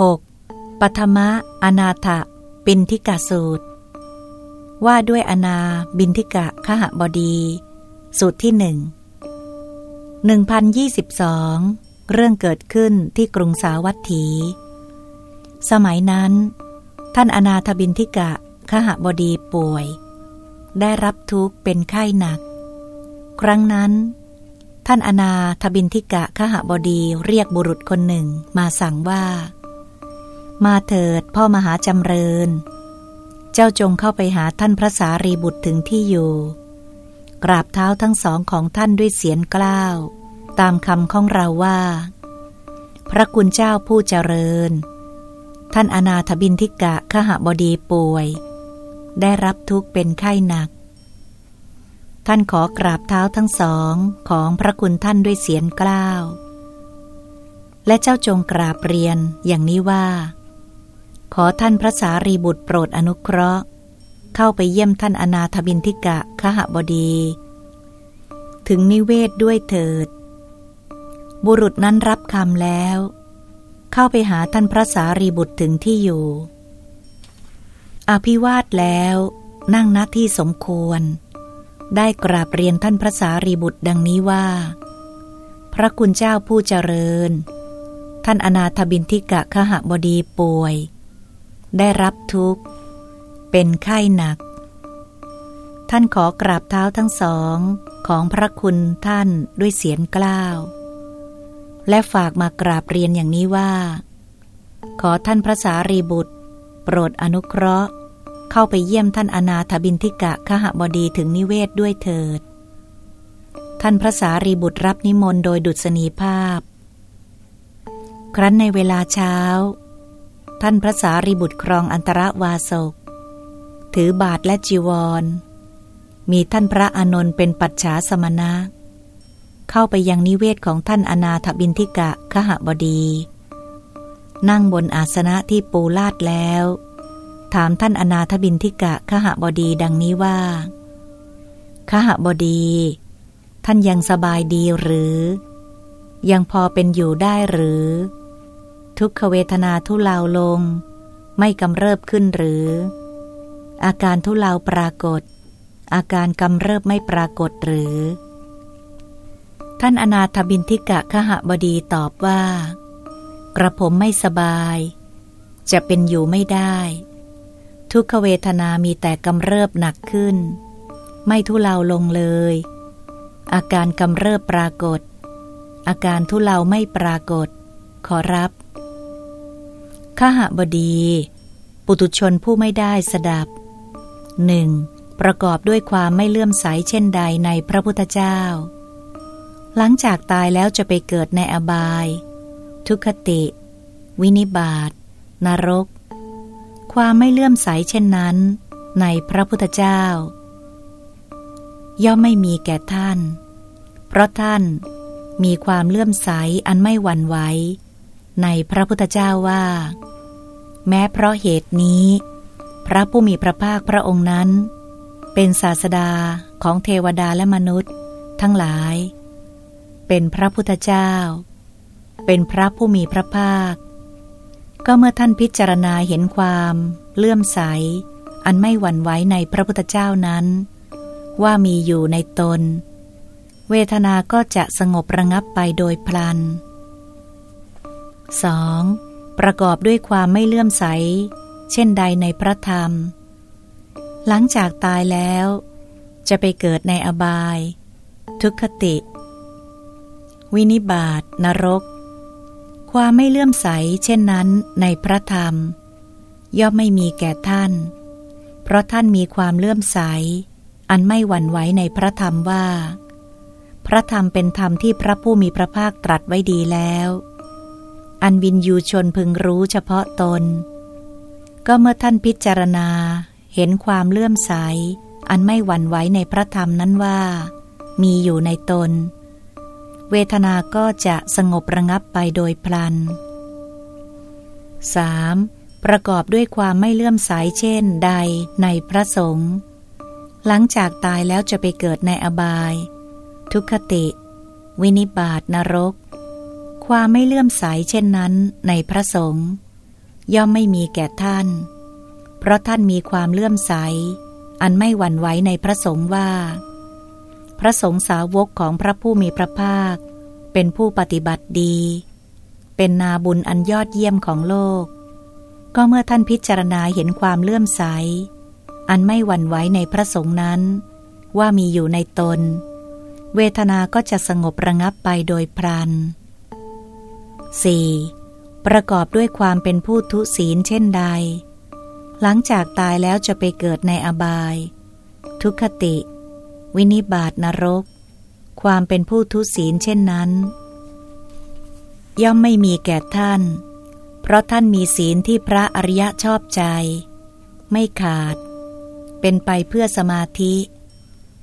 6. ปัทมะอนาถปินทิกาสูตร ว่าด้วยอนาบินทิกะขหบดี สูตรที่หนึ่งหนึ่งพันยี่สิบสองเรื่องเกิดขึ้นที่กรุงสาวัตถี สมัยนั้น ท่านอนาถบินทิกะขหบดีป่วย ได้รับทุกข์เป็นไข้หนัก ครั้งนั้น ท่านอนาถบินทิกะขหบดีเรียกบุรุษคนหนึ่งมาสั่งว่า มาเถิดพ่อมหาจำเริญ เจ้าจงเข้าไปหาท่านพระสารีบุตรถึงที่อยู่ กราบเท้าทั้งสองของท่านด้วยเสียงกล้าว ตามคำของเราว่า พระคุณเจ้าผู้เจริญ ท่านอนาถบินทิกะขหบดีป่วย ได้รับทุกข์เป็นไข้หนัก ท่านขอกราบเท้าทั้งสองของพระคุณท่านด้วยเสียงกล้าวและเจ้าจงกราบเรียนอย่างนี้ว่า ขอท่านพระสารีบุตรโปรดอนุเคราะห์ เข้าไปเยี่ยมท่านอนาถบินทิกะขหบดี ถึงนิเวศด้วยเถิด บุรุษนั้นรับคำแล้ว เข้าไปหาท่านพระสารีบุตรถึงที่อยู่ อภิวาทแล้วนั่งณที่สมควร ได้กราบเรียนท่านพระสารีบุตรดังนี้ว่า พระคุณเจ้าผู้เจริญ ท่านอนาถบินทิกะขหบดีป่วย ได้รับทุกข์ เป็นไข้หนัก ท่านขอกราบเท้าทั้งสองของพระคุณท่านด้วยเสียงกล้าว และฝากมากราบเรียนอย่างนี้ว่า ขอท่านพระสารีบุตร โปรดอนุเคราะห์ เข้าไปเยี่ยมท่านอนาถบินทิกะขหบดีถึงนิเวศด้วยเถิด ท่านพระสารีบุตรรับนิมนต์โดยดุษณีภาพ ครั้นในเวลาเช้า ท่านพระสารีบุตรครองอันตรวาสก ถือบาทและจีวร มีท่านพระอานนท์เป็นปัจฉาสมณะ เข้าไปยังนิเวศของท่านอนาถบินทิกะขหบดี นั่งบนอาสนะที่ปูลาดแล้ว ถามท่านอนาถบินทิกะขหบดีดังนี้ว่าขหบดี ท่านยังสบายดีหรือ ยังพอเป็นอยู่ได้หรือ ทุกขเวทนาทุเลาลง ไม่กำเริบขึ้นหรือ อาการทุเลาปรากฏ อาการกำเริบไม่ปรากฏหรือ ท่านอนาถบินทิกะขหบดีตอบว่า กระผมไม่สบาย จะเป็นอยู่ไม่ได้ ทุกขเวทนามีแต่กำเริบหนักขึ้น ไม่ทุเลาลงเลย อาการกำเริบปรากฏ อาการทุเลาไม่ปรากฏ ขอรับ ขหบดี ปุตุชนผู้ไม่ได้สดับหนึ่งประกอบด้วยความไม่เลื่อมใสเช่นใดในพระพุทธเจ้า หลังจากตายแล้วจะไปเกิดในอบาย ทุคติ วินิบาตนรก ความไม่เลื่อมใสเช่นนั้น ในพระพุทธเจ้า ย่อมไม่มีแก่ท่าน เพราะท่านมีความเลื่อมใสอันไม่หวั่นไหว ในพระพุทธเจ้าว่า แม้เพราะเหตุนี้ พระผู้มีพระภาคพระองค์นั้น เป็นศาสดาของเทวดาและมนุษย์ ทั้งหลาย เป็นพระพุทธเจ้า เป็นพระผู้มีพระภาค ก็เมื่อท่านพิจารณาเห็นความเลื่อมใส อันไม่หวั่นไหวในพระพุทธเจ้านั้น ว่ามีอยู่ในตน เวทนาก็จะสงบระงับไปโดยพลัน 2. ประกอบด้วยความไม่เลื่อมใส เช่นใดในพระธรรม หลังจากตายแล้ว จะไปเกิดในอบาย ทุกขติ วินิบาตนรก ความไม่เลื่อมใสเช่นนั้นในพระธรรม ย่อมไม่มีแก่ท่าน เพราะท่านมีความเลื่อมใส อันไม่หวั่นไหวในพระธรรมว่า พระธรรมเป็นธรรมที่พระผู้มีพระภาคตรัสไว้ดีแล้ว อันวินยูชนพึงรู้เฉพาะตน ก็เมื่อท่านพิจารณาเห็นความเลื่อมใส อันไม่หวั่นไหวในพระธรรมนั้นว่า มีอยู่ในตน เวทนาก็จะสงบระงับไปโดยพลัน 3. ประกอบด้วยความไม่เลื่อมใสเช่นใดในพระสงฆ์หลังจากตายแล้วจะไปเกิดในอบาย ทุกขติ วินิบาตนรก ความไม่เลื่อมใสเช่นนั้นในพระสงฆ์ย่อมไม่มีแก่ท่าน เพราะท่านมีความเลื่อมใส อันไม่หวั่นไหวในพระสงฆ์ว่า พระสงฆ์สาวกของพระผู้มีพระภาค เป็นผู้ปฏิบัติดี เป็นนาบุญอันยอดเยี่ยมของโลก ก็เมื่อท่านพิจารณาเห็นความเลื่อมใส อันไม่หวั่นไหวในพระสงฆ์นั้น ว่ามีอยู่ในตน เวทนาก็จะสงบระงับไปโดยพรัน 4. ประกอบด้วยความเป็นผู้ทุศีลเช่นใด หลังจากตายแล้วจะไปเกิดในอบาย ทุกขติ วินิบาตนรก ความเป็นผู้ทุศีลเช่นนั้น ย่อมไม่มีแก่ท่าน เพราะท่านมีศีลที่พระอริยะชอบใจ ไม่ขาด เป็นไปเพื่อสมาธิ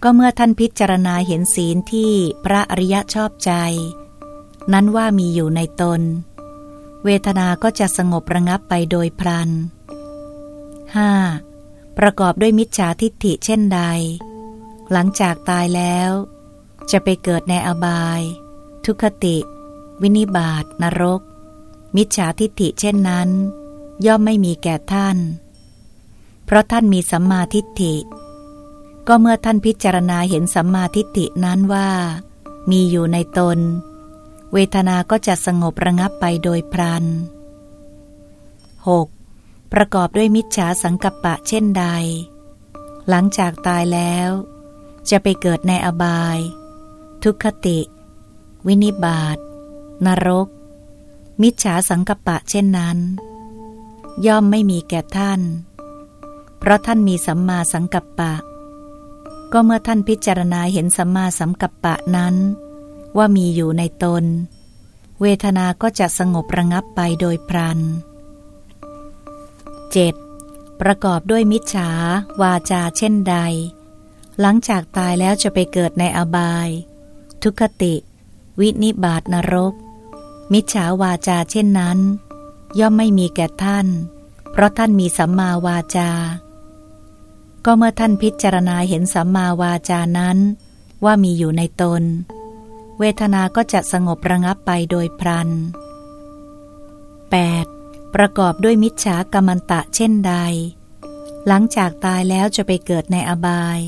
ก็เมื่อท่านพิจารณาเห็นศีลที่พระอริยะชอบใจ นั้นว่ามีอยู่ในตน เวทนาก็จะสงบระงับไปโดยพลัน 5. ประกอบด้วยมิจฉาทิฏฐิเช่นใด หลังจากตายแล้ว จะไปเกิดในอบาย ทุคติ วินิบาตนรก มิจฉาทิฏฐิเช่นนั้น ย่อมไม่มีแก่ท่าน เพราะท่านมีสัมมาทิฏฐิ ก็เมื่อท่านพิจารณาเห็นสัมมาทิฏฐินั้นว่า มีอยู่ในตน เวทนาก็จะสงบระงับไปโดยพรัน 6. ประกอบด้วยมิจฉาสังกัปปะเช่นใด หลังจากตายแล้ว จะไปเกิดในอบาย ทุกขติ วินิบาตนรก มิจฉาสังกัปปะเช่นนั้น ย่อมไม่มีแก่ท่าน เพราะท่านมีสัมมาสังกัปปะ ก็เมื่อท่านพิจารณาเห็นสัมมาสังกัปปะนั้น ว่ามีอยู่ในตน เวทนาก็จะสงบระงับไปโดยพรัน 7. ประกอบด้วยมิจฉาวาจาเช่นใด หลังจากตายแล้วจะไปเกิดในอบาย ทุคติ วินิบาตนรก มิจฉาวาจาเช่นนั้น ย่อมไม่มีแก่ท่าน เพราะท่านมีสัมมาวาจา ก็เมื่อท่านพิจารณาเห็นสัมมาวาจานั้น ว่ามีอยู่ในตน วทนาก็จะสงบระงับไปโดยพรัน 8. ประกอบด้วยมิจฉากรรมันตะเช่นใด หลังจากตายแล้วจะไปเกิดในอบาย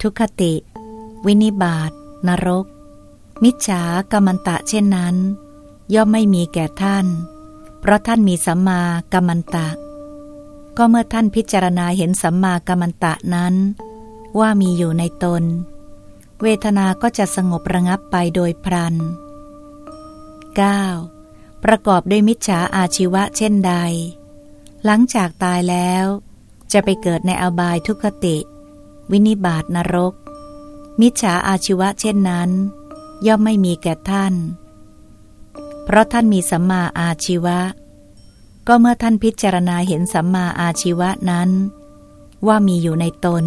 ทุคติ วินิบาตนรก มิจฉากรรมันตะเช่นนั้น ย่อมไม่มีแก่ท่าน เพราะท่านมีสัมมากัมมันตะ ก็เมื่อท่านพิจารณาเห็นสัมมากัมมันตะนั้น ว่ามีอยู่ในตน เวทนาก็จะสงบระงับไปโดยพรัน 9. ประกอบด้วยมิจฉาอาชีวะเช่นใด หลังจากตายแล้ว จะไปเกิดในอบายทุคติ วินิบาตนรก มิจฉาอาชีวะเช่นนั้น ย่อมไม่มีแก่ท่าน เพราะท่านมีสัมมาอาชีวะ ก็เมื่อท่านพิจารณาเห็นสัมมาอาชีวะนั้น ว่ามีอยู่ในตน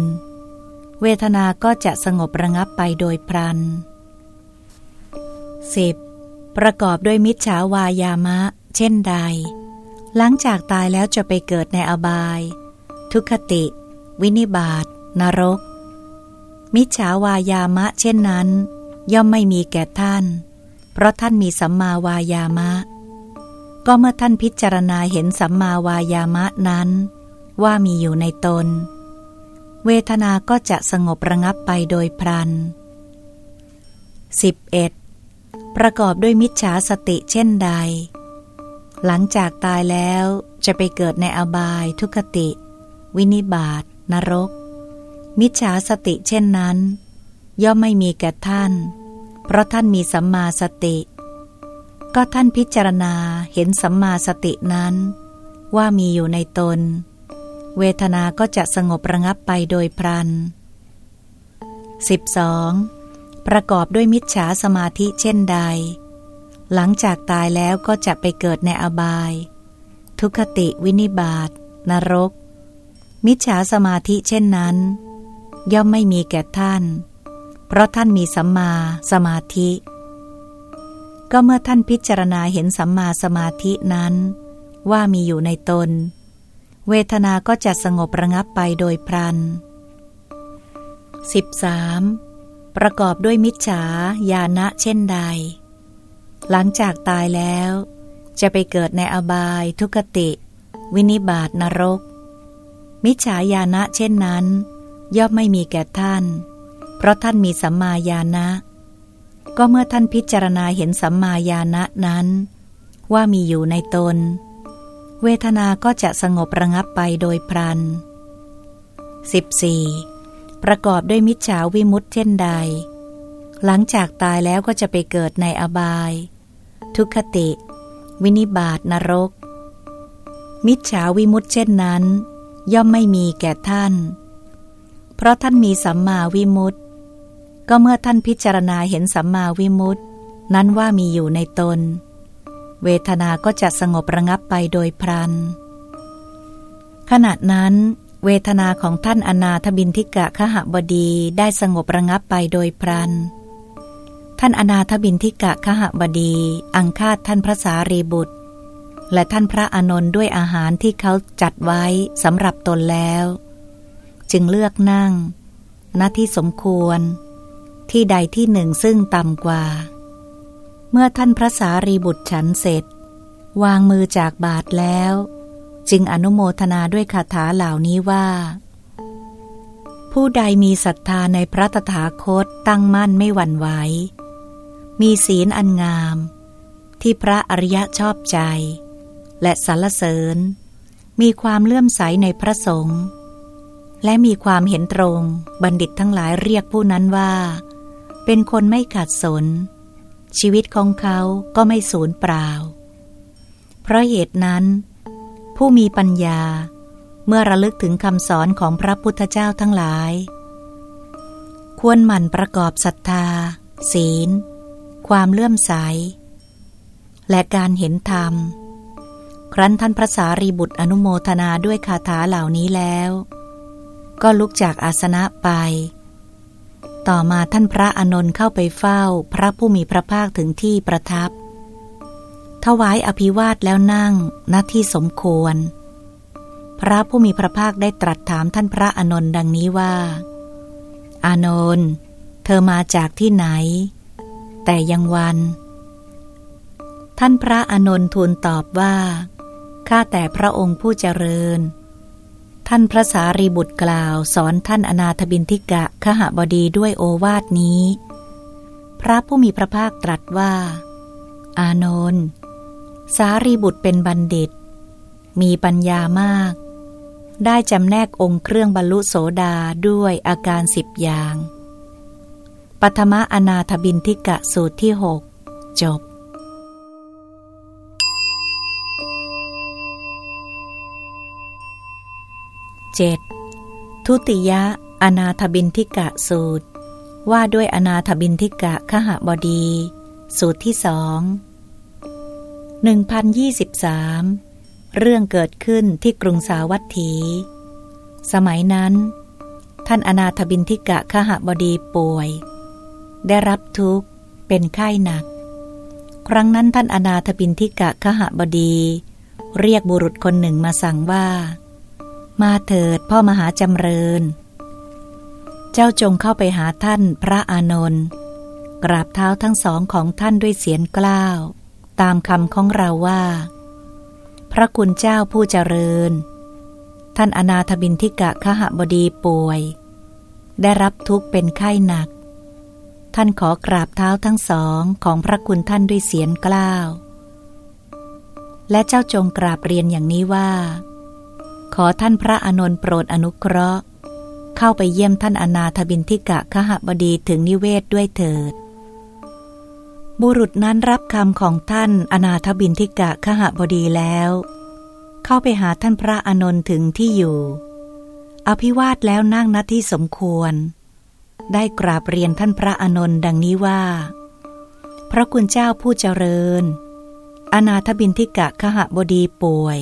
เวทนาก็จะสงบระงับไปโดยพรัน 10. ประกอบด้วยมิจฉาวายามะ เช่นใด หลังจากตายแล้วจะไปเกิดในอบาย ทุคติ วินิบาตนรก มิจฉาวายามะ เช่นนั้น ย่อมไม่มีแก่ท่าน เพราะท่านมีสัมมาวายามะ ก็เมื่อท่านพิจารณาเห็นสัมมาวายามะนั้น ว่ามีอยู่ในตน เวทนาก็จะสงบระงับไปโดยพรัน 11. ประกอบด้วยมิจฉาสติเช่นใด หลังจากตายแล้วจะไปเกิดในอบายทุคติ วินิบาตนรก มิจฉาสติเช่นนั้น ย่อมไม่มีแก่ท่าน เพราะท่านมีสัมมาสติ ก็ท่านพิจารณาเห็นสัมมาสตินั้น ว่ามีอยู่ในตน เวทนาก็จะสงบระงับไปโดยพรัน 12. ประกอบด้วยมิจฉาสมาธิเช่นใด หลังจากตายแล้วก็จะไปเกิดในอบาย ทุคติวินิบาตนรก มิจฉาสมาธิเช่นนั้น ย่อมไม่มีแก่ท่าน เพราะท่านมีสัมมาสมาธิ ก็เมื่อท่านพิจารณาเห็นสัมมาสมาธินั้น ว่ามีอยู่ในตน เวทนาก็จะสงบระงับไปโดยพรัน 13. ประกอบด้วยมิจฉาญาณะเช่นใด หลังจากตายแล้ว จะไปเกิดในอบายทุกติ วินิบาตนรก มิจฉาญาณะเช่นนั้น ย่อมไม่มีแก่ท่าน เพราะท่านมีสัมมาญาณะ ก็เมื่อท่านพิจารณาเห็นสัมมาญาณะนั้น ว่ามีอยู่ในตน เวทนาก็จะสงบระงับไปโดยพลัน 14. ประกอบด้วยมิจฉาวิมุตเช่นใด หลังจากตายแล้วก็จะไปเกิดในอบาย ทุกขติ วินิบาตนรก มิจฉาวิมุตเช่นนั้น ย่อมไม่มีแก่ท่าน เพราะท่านมีสัมมาวิมุตติก็เมื่อท่านพิจารณาเห็นสัมมาวิมุตตนั้นว่ามีอยู่ในตน เวทนาก็จะสงบระงับไปโดยพลัน ขณะนั้น เวทนาของท่านอนาถบินทิกะขหบดีได้สงบระงับไปโดยพลัน ท่านอนาถบินทิกะขหบดี อังคาดท่านพระสารีบุตร และท่านพระอนนท์ด้วยอาหารที่เขาจัดไว้สำหรับตนแล้ว จึงเลือกนั่งณที่สมควร ที่ใดที่หนึ่งซึ่งต่ำกว่า เมื่อท่านพระสารีบุตรฉันเสร็จ วางมือจากบาทแล้ว จึงอนุโมทนาด้วยคาถาเหล่านี้ว่า ผู้ใดมีศรัทธาในพระตถาคตตั้งมั่นไม่หวั่นไหว มีศีลอันงาม ที่พระอริยะชอบใจ และสรรเสริญ มีความเลื่อมใสในพระสงฆ์และมีความเห็นตรงบัณฑิตทั้งหลายเรียกผู้นั้นว่า เป็นคนไม่ขาดสน ชีวิตของเขาก็ไม่สูญเปล่า เพราะเหตุนั้น ผู้มีปัญญาเมื่อระลึกถึงคำสอนของพระพุทธเจ้าทั้งหลาย ควรหมั่นประกอบศรัทธา ศีล ความเลื่อมใส และการเห็นธรรม ครั้นท่านพระสารีบุตรอนุโมทนาด้วยคาถาเหล่านี้แล้ว ก็ลุกจากอาสนะไป ต่อมาท่านพระอนนท์เข้าไปเฝ้าพระผู้มีพระภาคถึงที่ประทับ ถวายอภิวาทแล้วนั่งณที่สมควร พระผู้มีพระภาคได้ตรัสถามท่านพระอนนท์ดังนี้ว่า อานนท์เธอมาจากที่ไหน แต่ยังวัน ท่านพระอนนท์ทูลตอบว่า ข้าแต่พระองค์ผู้เจริญ ท่านพระสารีบุตรกล่าว สอนท่านอนาถบินทิกะขหบดีด้วยโอวาทนี้ พระผู้มีพระภาคตรัสว่า อานนท์สารีบุตรเป็นบัณฑิต มีปัญญามาก ได้จำแนกองค์เครื่องบรรลุโสดาด้วยอาการสิบอย่างปัทมะอนาถบินทิกะสูตรที่หกจบ 7. ทุติยะ อนาถบินทิกะสูตร ว่าด้วยอนาถบินทิกะขหบดี สูตรที่สอง1023 เรื่องเกิดขึ้นที่กรุงสาวัตถี สมัยนั้น ท่านอนาถบินทิกะขหบดีป่วย ได้รับทุกข์เป็นไข้หนัก ครั้งนั้นท่านอนาถบินทิกะขหบดี เรียกบุรุษคนหนึ่งมาสั่งว่า มาเถิดพ่อมหาจำเริญ เจ้าจงเข้าไปหาท่านพระอานนท์กราบเท้าทั้งสองของท่านด้วยเสียงกล้าว ตามคำของเราว่า พระคุณเจ้าผู้เจริญ ท่านอนาถบินทิกะขหบดีป่วย ได้รับทุกข์เป็นไข้หนัก ท่านขอกราบเท้าทั้งสองของพระคุณท่านด้วยเสียงกล้าว และเจ้าจงกราบเรียนอย่างนี้ว่า ขอท่านพระอนนท์โปรดอนุเคราะห์ เข้าไปเยี่ยมท่านอนาถบินทิกะขหบดีถึงนิเวศด้วยเถิด บุรุษนั้นรับคำของท่านอนาถบินทิกะขหบดีแล้ว เข้าไปหาท่านพระอนนท์ถึงที่อยู่ อภิวาทแล้วนั่งณที่สมควร ได้กราบเรียนท่านพระอนนท์ดังนี้ว่า พระคุณเจ้าผู้เจริญอนาถบินทิกะขหบดีป่วย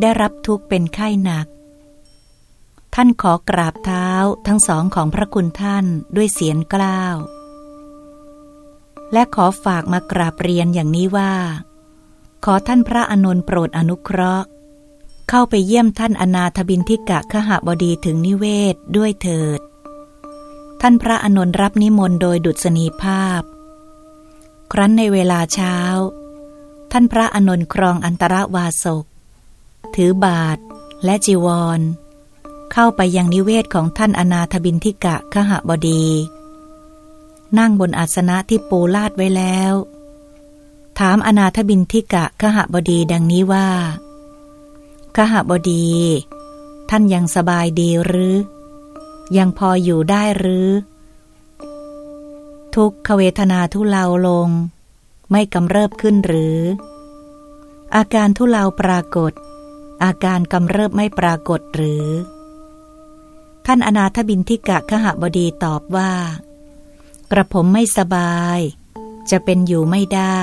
ได้รับทุกข์เป็นไข้หนัก ท่านขอกราบเท้าทั้งสองของพระคุณท่านด้วยเสียงกล้าว และขอฝากมากราบเรียนอย่างนี้ว่า ขอท่านพระอนนท์โปรดอนุเคราะห์ เข้าไปเยี่ยมท่านอนาถบินทิกะขหบดีถึงนิเวศด้วยเถิด ท่านพระอนนท์รับนิมนต์โดยดุษณีภาพ ครั้นในเวลาเช้า ท่านพระอนนท์ครองอันตรวาสก ถือบาทและจีวร เข้าไปยังนิเวศของท่านอนาถบินทิกะขหบดี นั่งบนอาสนะที่ปูลาดไว้แล้ว ถามอนาถบินทิกะขหบดีดังนี้ว่าขหบดี ท่านยังสบายดีหรือ ยังพออยู่ได้หรือ ทุกขเวทนาทุเลาลง ไม่กำเริบขึ้นหรือ อาการทุเลาปรากฏ อาการกำเริบไม่ปรากฏหรือ ท่านอนาถบินทิกะขหบดีตอบว่า กระผมไม่สบาย จะเป็นอยู่ไม่ได้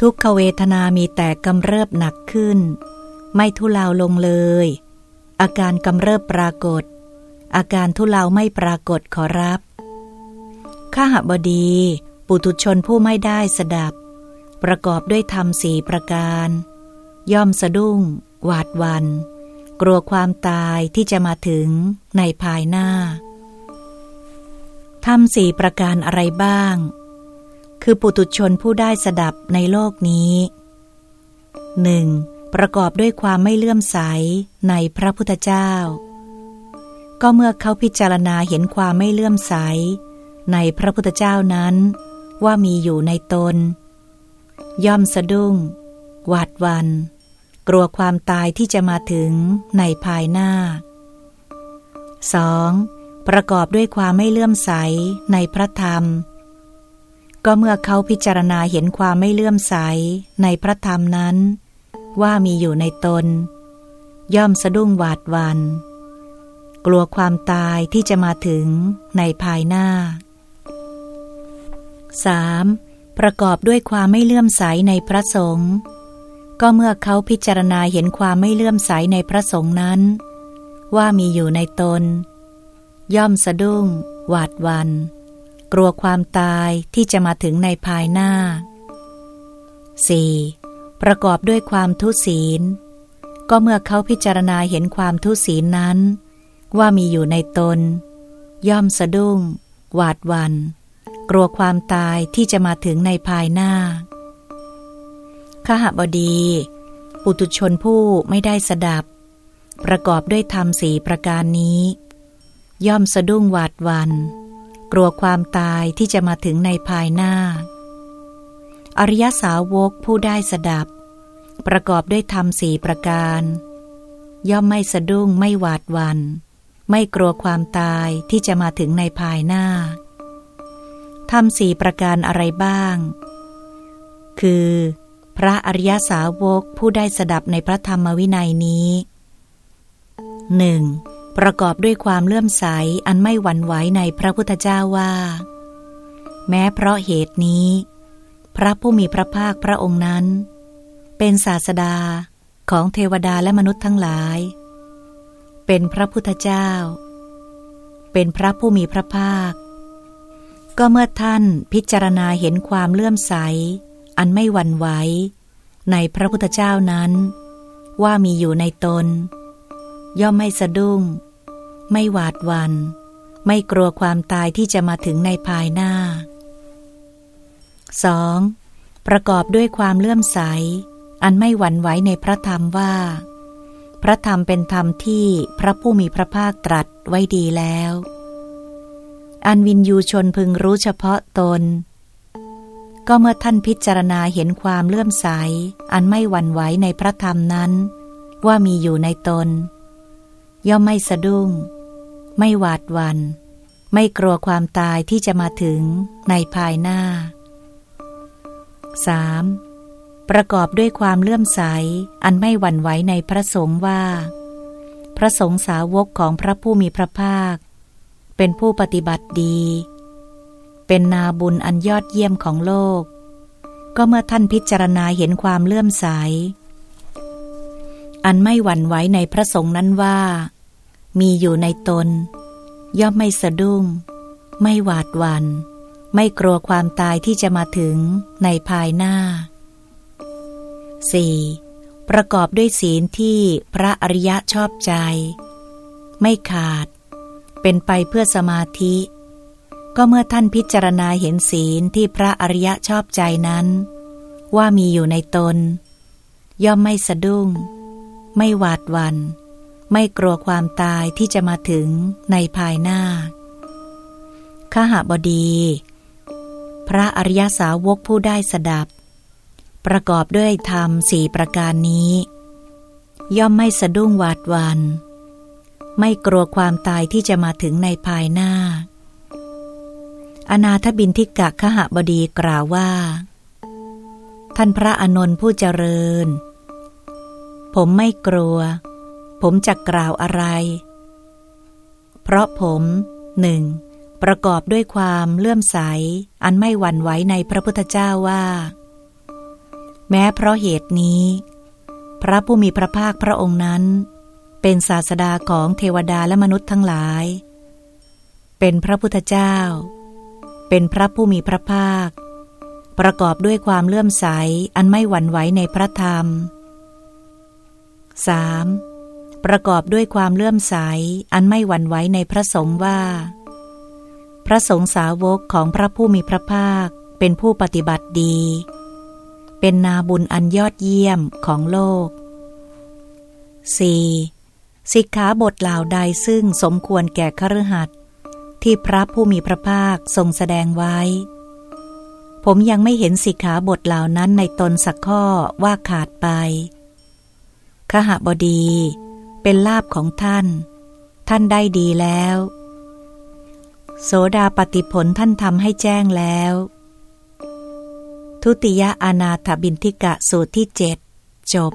ทุกขเวทนามีแต่กำเริบหนักขึ้น ไม่ทุเลาลงเลย อาการกำเริบปรากฏ อาการทุเลาไม่ปรากฏขอรับข้าหบดี ปุถุชนผู้ไม่ได้สดับ ประกอบด้วยธรรมสี่ประการ ย่อมสะดุ้ง หวาดวัน กลัวความตายที่จะมาถึงในภายหน้าทำสี่ประการอะไรบ้าง คือปุตุชนผู้ได้สดับในโลกนี้หนึ่งประกอบด้วยความไม่เลื่อมใสในพระพุทธเจ้า ก็เมื่อเขาพิจารณาเห็นความไม่เลื่อมใส ในพระพุทธเจ้านั้น ว่ามีอยู่ในตน ย่อมสะดุ้ง หวาดวัน กลัวความตายที่จะมาถึงในภายหน้า 2. ประกอบด้วยความไม่เลื่อมใสในพระธรรม ก็เมื่อเขาพิจารณาเห็นความไม่เลื่อมใสในพระธรรมนั้น ว่ามีอยู่ในตน ย่อมสะดุ้งหวาดวัน กลัวความตายที่จะมาถึงในภายหน้า 3. ประกอบด้วยความไม่เลื่อมใสในพระสงฆ์ ก็เมื่อเขาพิจารณาเห็นความไม่เลื่อมใสในพระสงฆ์นั้น ว่ามีอยู่ในตน ย่อมสะดุ้ง หวาดวัน กลัวความตายที่จะมาถึงในภายหน้า 4. ประกอบด้วยความทุศีล ก็เมื่อเขาพิจารณาเห็นความทุศีลนั้น ว่ามีอยู่ในตน ย่อมสะดุ้ง หวาดวัน กลัวความตายที่จะมาถึงในภายหน้า ขหบดี ปุตุชนผู้ไม่ได้สดับ ประกอบด้วยธรรมสีประการนี้ ย่อมสะดุ้งหวาดวัน กลัวความตายที่จะมาถึงในภายหน้า อริยสาวกผู้ได้สดับ ประกอบด้วยธรรมสีประการ ย่อมไม่สะดุ้งไม่หวาดวัน ไม่กลัวความตายที่จะมาถึงในภายหน้าธรรมสี่ประการอะไรบ้าง คือ พระอริยสาวกผู้ได้สดับในพระธรรมวินัยนี้หนึ่งประกอบด้วยความเลื่อมใสอันไม่หวั่นไหวในพระพุทธเจ้าว่า แม้เพราะเหตุนี้ พระผู้มีพระภาคพระองค์นั้น เป็นศาสดาของเทวดาและมนุษย์ทั้งหลาย เป็นพระพุทธเจ้า เป็นพระผู้มีพระภาค ก็เมื่อท่านพิจารณาเห็นความเลื่อมใส อันไม่หวั่นไหวในพระพุทธเจ้านั้น ว่ามีอยู่ในตน ย่อมไม่สะดุ้ง ไม่หวาดวัน ไม่กลัวความตายที่จะมาถึงในภายหน้า 2. ประกอบด้วยความเลื่อมใส อันไม่หวั่นไหวในพระธรรมว่า พระธรรมเป็นธรรมที่พระผู้มีพระภาคตรัสไว้ดีแล้ว อันวินยูชนพึงรู้เฉพาะตน ก็เมื่อท่านพิจารณาเห็นความเลื่อมใส อันไม่หวั่นไหวในพระธรรมนั้น ว่ามีอยู่ในตน ย่อมไม่สะดุ้ง ไม่หวาดวัน ไม่กลัวความตายที่จะมาถึงในภายหน้า 3. ประกอบด้วยความเลื่อมใส อันไม่หวั่นไหวในพระสงฆ์ว่า พระสงฆ์สาวกของพระผู้มีพระภาค เป็นผู้ปฏิบัติดี เป็นนาบุญอันยอดเยี่ยมของโลก ก็เมื่อท่านพิจารณาเห็นความเลื่อมใส อันไม่หวั่นไหวในพระสงฆ์นั้นว่า มีอยู่ในตน ย่อมไม่สะดุ้ง ไม่หวาดวัน ไม่กลัวความตายที่จะมาถึงในภายหน้า 4. ประกอบด้วยศีลที่พระอริยะชอบใจ ไม่ขาด เป็นไปเพื่อสมาธิ ก็เมื่อท่านพิจารณาเห็นศีลที่พระอริยะชอบใจนั้น ว่ามีอยู่ในตน ย่อมไม่สะดุ้ง ไม่หวาดวัน ไม่กลัวความตายที่จะมาถึงในภายหน้าข้าหาบดี พระอริยสาวกผู้ได้สดับ ประกอบด้วยธรรมสี่ประการนี้ ย่อมไม่สะดุ้งหวาดวัน ไม่กลัวความตายที่จะมาถึงในภายหน้า อนาถบินทิกะขหบดีกล่าวว่า ท่านพระอนนท์ผู้เจริญ ผมไม่กลัว ผมจะกล่าวอะไร เพราะผมหนึ่งประกอบด้วยความเลื่อมใส อันไม่หวั่นไหวในพระพุทธเจ้าว่า แม้เพราะเหตุนี้ พระผู้มีพระภาคพระองค์นั้น เป็นศาสดาของเทวดาและมนุษย์ทั้งหลาย เป็นพระพุทธเจ้า เป็นพระผู้มีพระภาค ประกอบด้วยความเลื่อมใสอันไม่หวั่นไหวในพระธรรม 3. ประกอบด้วยความเลื่อมใสอันไม่หวั่นไหวในพระสงฆ์ว่า พระสงฆ์สาวกของพระผู้มีพระภาคเป็นผู้ปฏิบัติดี เป็นนาบุญอันยอดเยี่ยมของโลก 4. สิกขาบทเหล่าใดซึ่งสมควรแก่คฤหัสถ์ ที่พระผู้มีพระภาคทรงแสดงไว้ ผมยังไม่เห็นสิกขาบทเหล่านั้นในตนสักข้อว่าขาดไป ขหบดีเป็นลาบของท่าน ท่านได้ดีแล้ว โสดาปฏิผลท่านทำให้แจ้งแล้ว ทุติยอนาถบินทิกะสูตรที่เจ็ดจบ